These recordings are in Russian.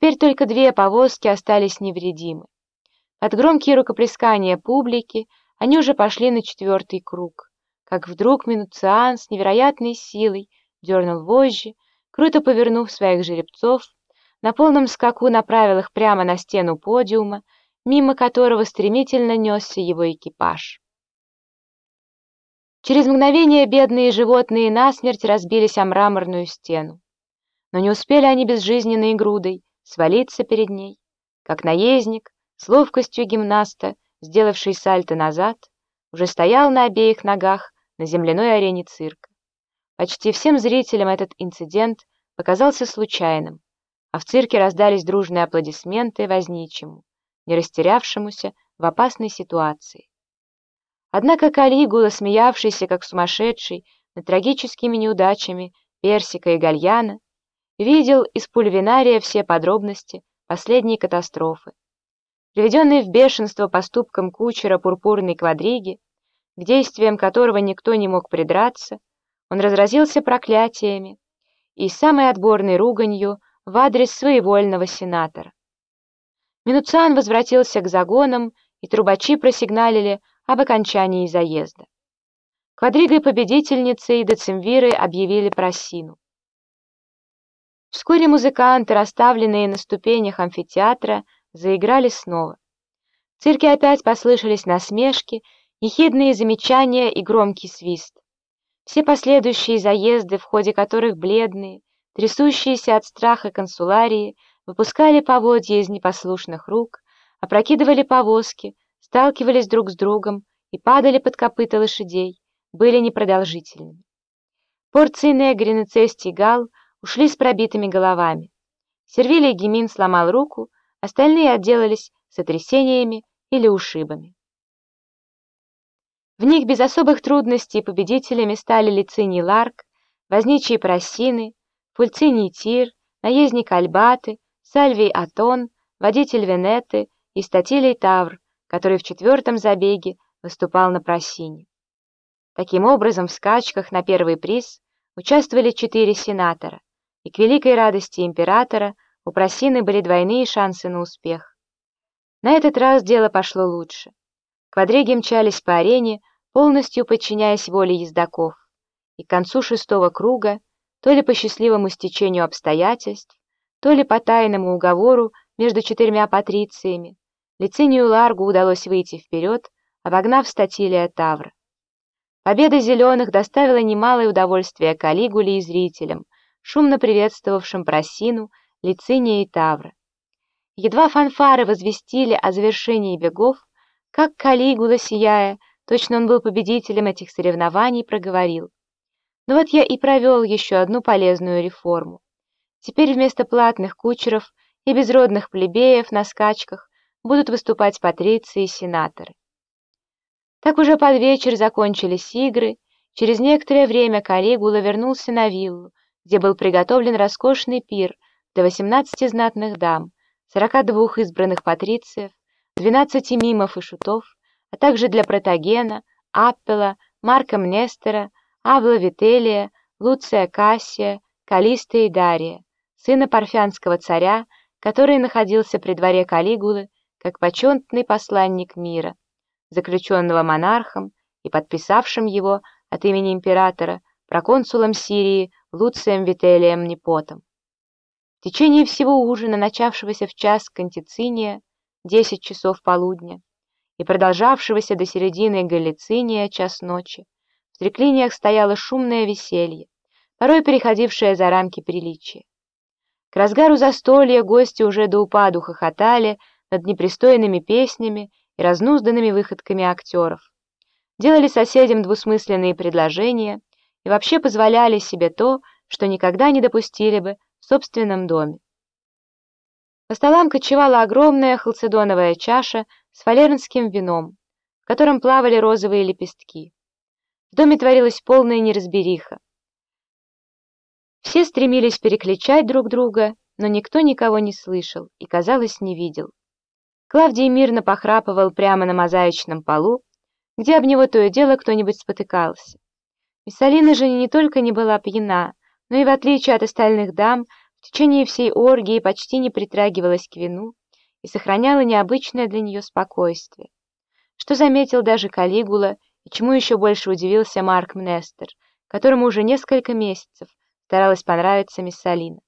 Теперь только две повозки остались невредимы. Под громкие рукоплескания публики они уже пошли на четвертый круг, как вдруг Минуциан с невероятной силой дернул вожжи, круто повернув своих жеребцов, на полном скаку направил их прямо на стену подиума, мимо которого стремительно несся его экипаж. Через мгновение бедные животные насмерть разбились о мраморную стену. Но не успели они безжизненной грудой свалиться перед ней, как наездник, с ловкостью гимнаста, сделавший сальто назад, уже стоял на обеих ногах на земляной арене цирка. Почти всем зрителям этот инцидент показался случайным, а в цирке раздались дружные аплодисменты возничему, не растерявшемуся в опасной ситуации. Однако Калигула, смеявшийся как сумасшедший над трагическими неудачами Персика и Гальяна, видел из пульвинария все подробности последней катастрофы. Приведенный в бешенство поступком кучера пурпурной квадриги, к действиям которого никто не мог придраться, он разразился проклятиями и самой отборной руганью в адрес своевольного сенатора. Минуциан возвратился к загонам, и трубачи просигналили об окончании заезда. Квадригой победительницей Децимвиры объявили просину. Вскоре музыканты, расставленные на ступенях амфитеатра, заиграли снова. В цирке опять послышались насмешки, ехидные замечания и громкий свист. Все последующие заезды, в ходе которых бледные, трясущиеся от страха консуларии, выпускали поводья из непослушных рук, опрокидывали повозки, сталкивались друг с другом и падали под копыта лошадей, были непродолжительными. Порции Негрин и Цести Гал ушли с пробитыми головами. Сервилий Гемин сломал руку, остальные отделались сотрясениями или ушибами. В них без особых трудностей победителями стали Лициний Ларк, возничие Просины, Пульциний Тир, наездник Альбаты, Сальвий Атон, водитель Венеты и Статилий Тавр, который в четвертом забеге выступал на просине. Таким образом, в скачках на первый приз участвовали четыре сенатора, и к великой радости императора у просины были двойные шансы на успех. На этот раз дело пошло лучше. Квадриги мчались по арене, полностью подчиняясь воле ездаков, и к концу шестого круга, то ли по счастливому стечению обстоятельств, то ли по тайному уговору между четырьмя патрициями, Лицинию Ларгу удалось выйти вперед, обогнав Статилия Тавра. Победа зеленых доставила немалое удовольствие Калигуле и зрителям, шумно приветствовавшим Просину, Лициния и Тавра. Едва фанфары возвестили о завершении бегов, как Калигула, сияя, точно он был победителем этих соревнований, проговорил. Ну вот я и провел еще одну полезную реформу. Теперь вместо платных кучеров и безродных плебеев на скачках будут выступать патриции и сенаторы. Так уже под вечер закончились игры, через некоторое время Калигула вернулся на виллу, где был приготовлен роскошный пир для 18 знатных дам, 42 избранных патрициев, 12 мимов и шутов, а также для Протагена, Аппела, Марка Мнестера, Авла Вителия, Луция Кассия, Калиста и Дария, сына парфянского царя, который находился при дворе Калигулы как почетный посланник мира, заключенного монархом и подписавшим его от имени императора проконсулом Сирии Луцием Вителием Непотом. В течение всего ужина, начавшегося в час Кантициния, 10 часов полудня, и продолжавшегося до середины Галициния, час ночи, в треклиниях стояло шумное веселье, порой переходившее за рамки приличия. К разгару застолья гости уже до упаду хохотали, над непристойными песнями и разнузданными выходками актеров. Делали соседям двусмысленные предложения и вообще позволяли себе то, что никогда не допустили бы в собственном доме. По столам кочевала огромная халцедоновая чаша с фалернским вином, в котором плавали розовые лепестки. В доме творилась полная неразбериха. Все стремились перекличать друг друга, но никто никого не слышал и, казалось, не видел. Клавдий мирно похрапывал прямо на мозаичном полу, где об него то и дело кто-нибудь спотыкался. Миссалина же не только не была пьяна, но и, в отличие от остальных дам, в течение всей оргии почти не притрагивалась к вину и сохраняла необычное для нее спокойствие, что заметил даже Калигула и чему еще больше удивился Марк Мнестер, которому уже несколько месяцев старалась понравиться Миссалина.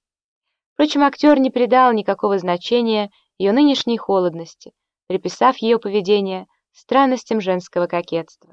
Впрочем, актер не придал никакого значения ее нынешней холодности, приписав ее поведение странностям женского кокетства.